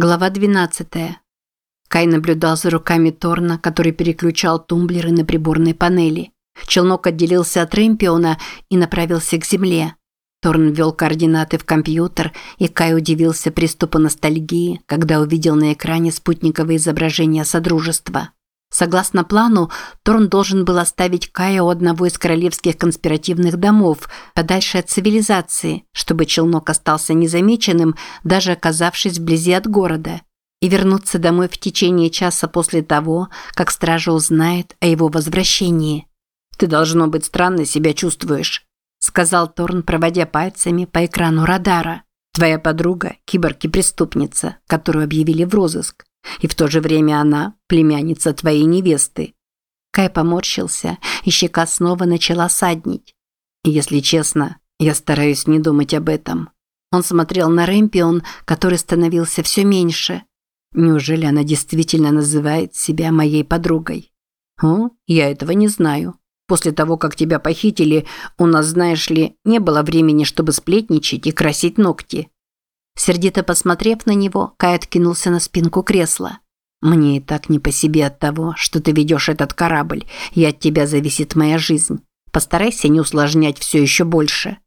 Глава 12. Кай наблюдал за руками Торна, который переключал тумблеры на приборной панели. Челнок отделился от Рэмпиона и направился к земле. Торн ввел координаты в компьютер, и Кай удивился приступу ностальгии, когда увидел на экране спутниковое изображение Содружества. Согласно плану, Торн должен был оставить Кая у одного из королевских конспиративных домов, подальше от цивилизации, чтобы челнок остался незамеченным, даже оказавшись вблизи от города, и вернуться домой в течение часа после того, как стража узнает о его возвращении. «Ты, должно быть, странно себя чувствуешь», – сказал Торн, проводя пальцами по экрану радара. «Твоя подруга – киборг и преступница, которую объявили в розыск. И в то же время она – племянница твоей невесты». Кай поморщился, и щека снова начала саднить. «Если честно, я стараюсь не думать об этом». Он смотрел на Рэмпион, который становился все меньше. Неужели она действительно называет себя моей подругой? О, я этого не знаю. После того, как тебя похитили, у нас, знаешь ли, не было времени, чтобы сплетничать и красить ногти. Сердито посмотрев на него, Кай откинулся на спинку кресла. «Мне и так не по себе от того, что ты ведешь этот корабль, и от тебя зависит моя жизнь. Постарайся не усложнять все еще больше».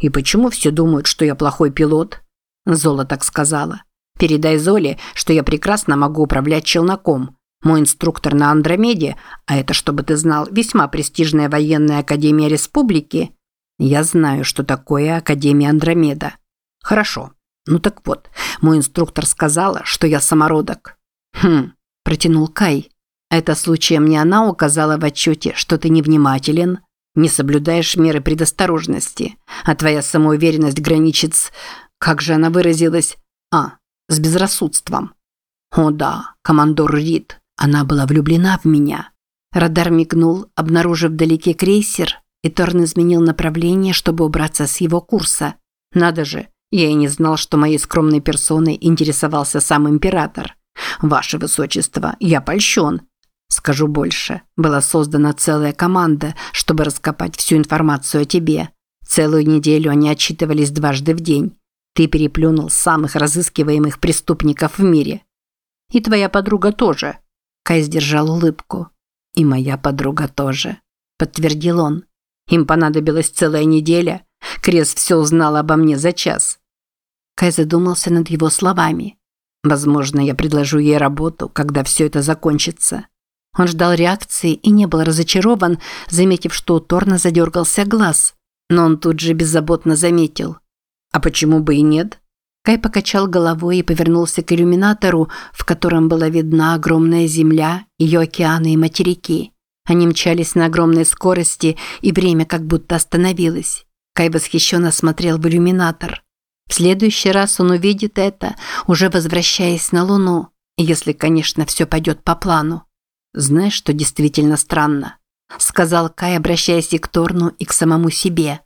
«И почему все думают, что я плохой пилот?» Зола так сказала. «Передай Золе, что я прекрасно могу управлять челноком. Мой инструктор на Андромеде, а это, чтобы ты знал, весьма престижная военная академия республики. Я знаю, что такое Академия Андромеда. Хорошо, ну так вот, мой инструктор сказала, что я самородок. Хм, протянул Кай. Это случаем не она указала в отчете, что ты невнимателен, не соблюдаешь меры предосторожности, а твоя самоуверенность граничит с... Как же она выразилась? А, с безрассудством. О да, командор Рид, она была влюблена в меня. Радар мигнул, обнаружив вдалеке крейсер, и Торн изменил направление, чтобы убраться с его курса. Надо же, я и не знал, что моей скромной персоной интересовался сам император. Ваше высочество, я польщен. Скажу больше. Была создана целая команда, чтобы раскопать всю информацию о тебе. Целую неделю они отчитывались дважды в день. Ты переплюнул самых разыскиваемых преступников в мире. И твоя подруга тоже. Кай сдержал улыбку. И моя подруга тоже. Подтвердил он. Им понадобилась целая неделя, Крес все узнал обо мне за час. Кай задумался над его словами. Возможно, я предложу ей работу, когда все это закончится. Он ждал реакции и не был разочарован, заметив, что у Торна задергался глаз. Но он тут же беззаботно заметил. А почему бы и нет? Кай покачал головой и повернулся к иллюминатору, в котором была видна огромная земля, ее океаны и материки. Они мчались на огромной скорости, и время как будто остановилось. Кай восхищенно смотрел в иллюминатор. В следующий раз он увидит это, уже возвращаясь на Луну, если, конечно, все пойдет по плану. «Знаешь, что действительно странно?» – сказал Кай, обращаясь и к Торну, и к самому себе.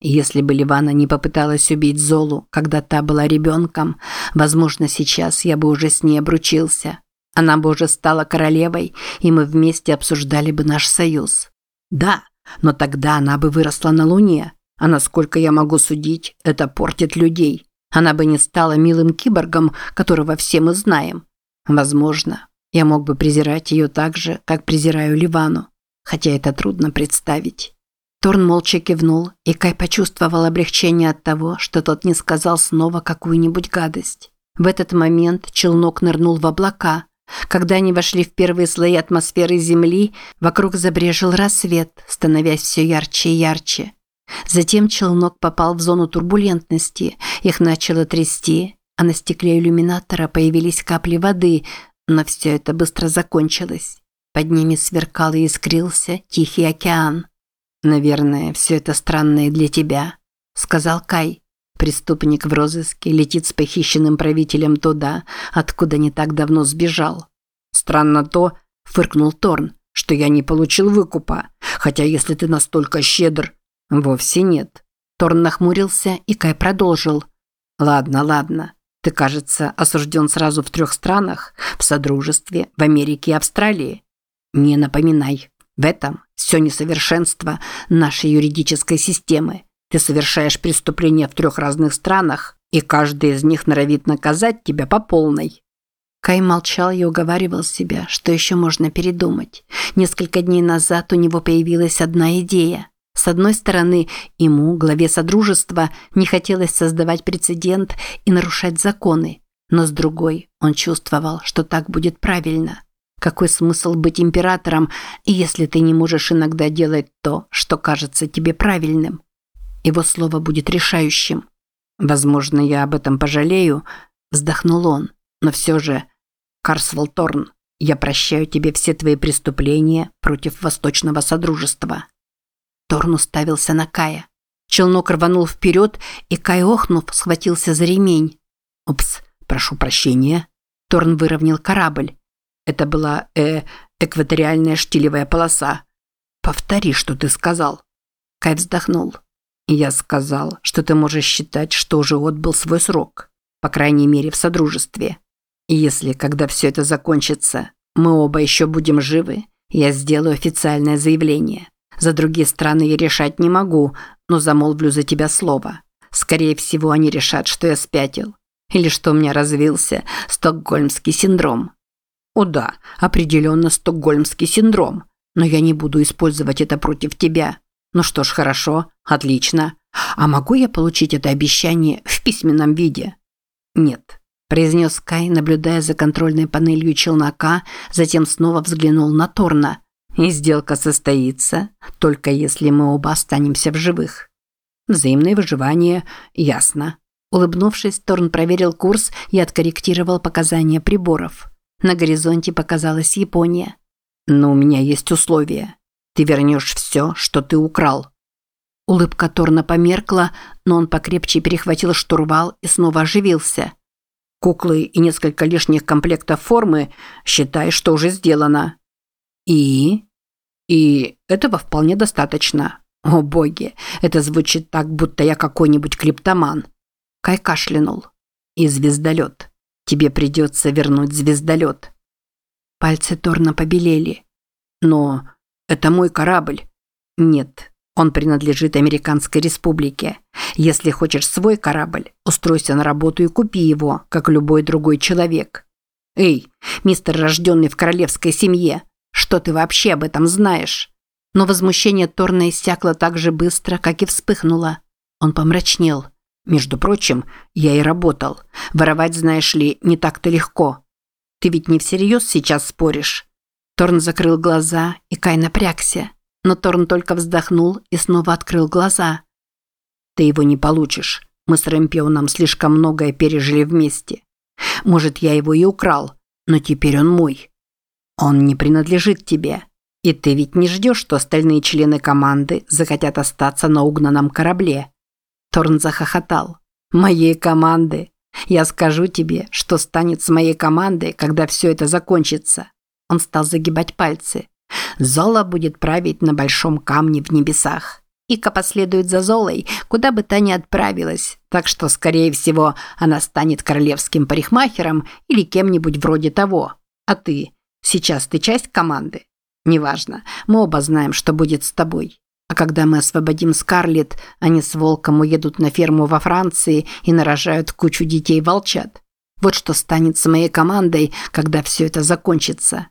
«Если бы Ливана не попыталась убить Золу, когда та была ребенком, возможно, сейчас я бы уже с ней обручился. Она бы уже стала королевой, и мы вместе обсуждали бы наш союз. Да, но тогда она бы выросла на Луне, а насколько я могу судить, это портит людей. Она бы не стала милым киборгом, которого все мы знаем. Возможно, я мог бы презирать ее так же, как презираю Ливану. Хотя это трудно представить. Торн молча кивнул, и Кай почувствовал облегчение от того, что тот не сказал снова какую-нибудь гадость. В этот момент челнок нырнул в облака. Когда они вошли в первые слои атмосферы Земли, вокруг забрежил рассвет, становясь все ярче и ярче. Затем челнок попал в зону турбулентности, их начало трясти, а на стекле иллюминатора появились капли воды, но все это быстро закончилось. Под ними сверкал и искрился Тихий океан. «Наверное, все это странно и для тебя», – сказал Кай. Преступник в розыске летит с похищенным правителем туда, откуда не так давно сбежал. «Странно то», – фыркнул Торн, – «что я не получил выкупа. Хотя если ты настолько щедр, «Вовсе нет». Торн нахмурился, и Кай продолжил. «Ладно, ладно. Ты, кажется, осужден сразу в трех странах – в Содружестве, в Америке и Австралии. Не напоминай. В этом все несовершенство нашей юридической системы. Ты совершаешь преступления в трех разных странах, и каждый из них норовит наказать тебя по полной. Кай молчал и уговаривал себя, что еще можно передумать. Несколько дней назад у него появилась одна идея. С одной стороны, ему, главе Содружества, не хотелось создавать прецедент и нарушать законы. Но с другой, он чувствовал, что так будет правильно. Какой смысл быть императором, если ты не можешь иногда делать то, что кажется тебе правильным? Его слово будет решающим. Возможно, я об этом пожалею, вздохнул он. Но все же, Карсвелл Торн, я прощаю тебе все твои преступления против Восточного Содружества. Торн уставился на Кая. Челнок рванул вперед, и Кай, охнув, схватился за ремень. «Упс, прошу прощения». Торн выровнял корабль. Это была, э, экваториальная штилевая полоса. Повтори, что ты сказал. Кай вздохнул. Я сказал, что ты можешь считать, что уже отбыл свой срок, по крайней мере в содружестве. И если, когда все это закончится, мы оба еще будем живы, я сделаю официальное заявление. За другие страны я решать не могу, но замолвлю за тебя слово. Скорее всего, они решат, что я спятил. Или что у меня развился стокгольмский синдром. О да, определенно стокгольмский синдром. Но я не буду использовать это против тебя. Ну что ж, хорошо, отлично. А могу я получить это обещание в письменном виде? Нет, произнес Кай, наблюдая за контрольной панелью челнока, затем снова взглянул на Торна. И сделка состоится, только если мы оба останемся в живых. Взаимное выживание, ясно. Улыбнувшись, Торн проверил курс и откорректировал показания приборов. На горизонте показалась Япония. «Но у меня есть условия. Ты вернешь все, что ты украл». Улыбка Торна померкла, но он покрепче перехватил штурвал и снова оживился. «Куклы и несколько лишних комплектов формы, считай, что уже сделано». «И?» «И этого вполне достаточно». «О боги, это звучит так, будто я какой-нибудь клептоман». Кай кашлянул. «И звездолет. Тебе придется вернуть звездолет». Пальцы Торна побелели. «Но это мой корабль». «Нет, он принадлежит Американской Республике. Если хочешь свой корабль, устройся на работу и купи его, как любой другой человек». «Эй, мистер, рожденный в королевской семье, что ты вообще об этом знаешь?» Но возмущение Торна иссякло так же быстро, как и вспыхнуло. Он помрачнел. «Между прочим, я и работал. Воровать, знаешь ли, не так-то легко. Ты ведь не всерьез сейчас споришь?» Торн закрыл глаза, и Кай напрягся. Но Торн только вздохнул и снова открыл глаза. «Ты его не получишь. Мы с Рэмпионом слишком многое пережили вместе. Может, я его и украл, но теперь он мой. Он не принадлежит тебе. И ты ведь не ждешь, что остальные члены команды захотят остаться на угнанном корабле». Торн захохотал. «Моей команды. Я скажу тебе, что станет с моей командой, когда все это закончится. Он стал загибать пальцы. Зола будет править на большом камне в небесах. Ика последует за Золой, куда бы та ни отправилась, так что, скорее всего, она станет королевским парикмахером или кем-нибудь вроде того. А ты? Сейчас ты часть команды? Неважно, мы оба знаем, что будет с тобой. А когда мы освободим Скарлетт, они с Волком уедут на ферму во Франции и нарожают кучу детей-волчат. Вот что станет с моей командой, когда все это закончится.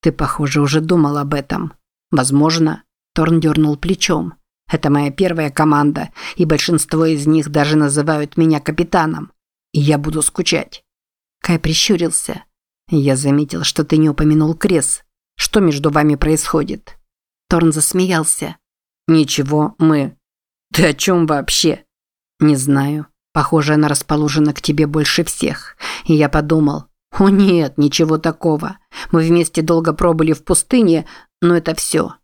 Ты, похоже, уже думал об этом. Возможно. Торн дернул плечом. Это моя первая команда, и большинство из них даже называют меня капитаном. И я буду скучать. Кай прищурился. Я заметил, что ты не упомянул Крес. Что между вами происходит? Торн засмеялся. Ничего, мы... Ты о чем вообще? Не знаю. Похоже, она расположена к тебе больше всех. И я подумал, «О нет, ничего такого. Мы вместе долго пробыли в пустыне, но это все».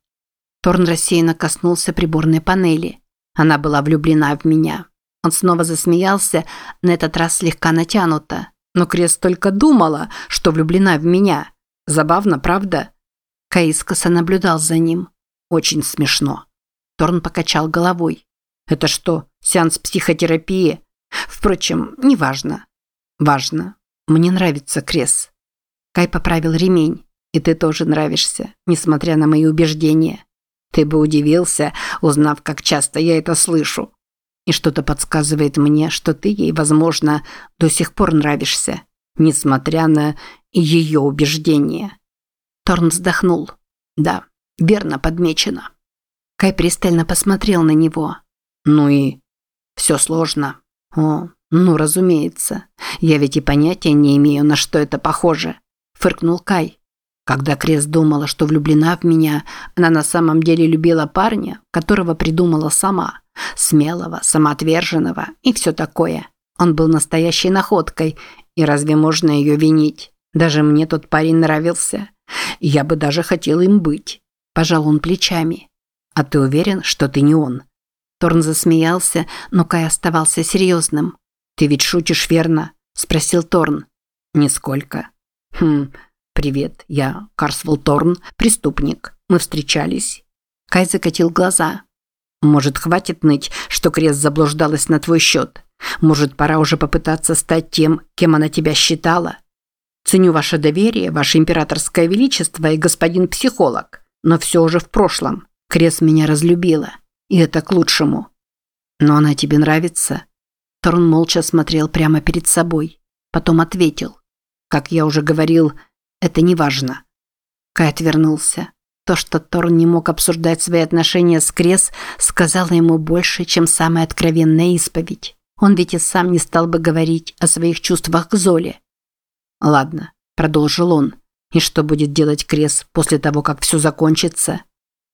Торн рассеянно коснулся приборной панели. Она была влюблена в меня. Он снова засмеялся, на этот раз слегка натянуто. Но Крест только думала, что влюблена в меня. Забавно, правда? Каискоса наблюдал за ним. Очень смешно. Торн покачал головой. Это что, сеанс психотерапии? Впрочем, неважно. Важно. Мне нравится Крес. Кай поправил ремень. И ты тоже нравишься, несмотря на мои убеждения. Ты бы удивился, узнав, как часто я это слышу. И что-то подсказывает мне, что ты ей, возможно, до сих пор нравишься, несмотря на ее убеждения. Торн вздохнул. Да, верно подмечено. Кай пристально посмотрел на него. Ну и все сложно. О, ну разумеется. Я ведь и понятия не имею, на что это похоже. Фыркнул Кай. Когда Крес думала, что влюблена в меня, она на самом деле любила парня, которого придумала сама. Смелого, самоотверженного и все такое. Он был настоящей находкой, и разве можно ее винить? Даже мне тот парень нравился. Я бы даже хотел им быть. Пожал он плечами. А ты уверен, что ты не он? Торн засмеялся, но Кай оставался серьезным. «Ты ведь шутишь, верно?» – спросил Торн. «Нисколько». «Хм, привет, я Карсвелл Торн, преступник. Мы встречались». Кай закатил глаза. «Может, хватит ныть, что Крест заблуждалась на твой счет? Может, пора уже попытаться стать тем, кем она тебя считала? Ценю ваше доверие, ваше императорское величество и господин психолог, но все уже в прошлом. Крест меня разлюбила, и это к лучшему. Но она тебе нравится?» Торн молча смотрел прямо перед собой. Потом ответил. «Как я уже говорил, это не важно». Кай отвернулся. То, что Торн не мог обсуждать свои отношения с Крес, сказала ему больше, чем самая откровенная исповедь. Он ведь и сам не стал бы говорить о своих чувствах к Золе. «Ладно», – продолжил он. «И что будет делать Крес после того, как все закончится?»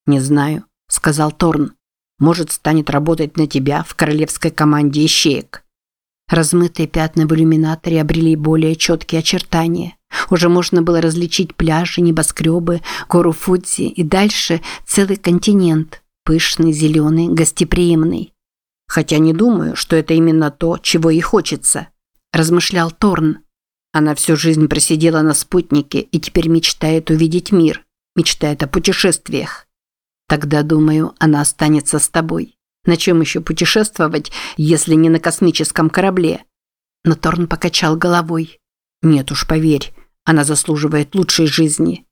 «Не знаю», – сказал Торн. «Может, станет работать на тебя в королевской команде ищеек. Размытые пятна в иллюминаторе обрели более четкие очертания. Уже можно было различить пляжи, небоскребы, гору Фудзи и дальше целый континент. Пышный, зеленый, гостеприимный. «Хотя не думаю, что это именно то, чего ей хочется», – размышлял Торн. Она всю жизнь просидела на спутнике и теперь мечтает увидеть мир, мечтает о путешествиях. Тогда, думаю, она останется с тобой. На чем еще путешествовать, если не на космическом корабле? Но Торн покачал головой. Нет уж, поверь, она заслуживает лучшей жизни.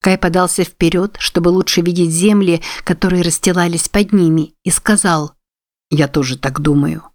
Кай подался вперед, чтобы лучше видеть земли, которые расстилались под ними, и сказал. Я тоже так думаю.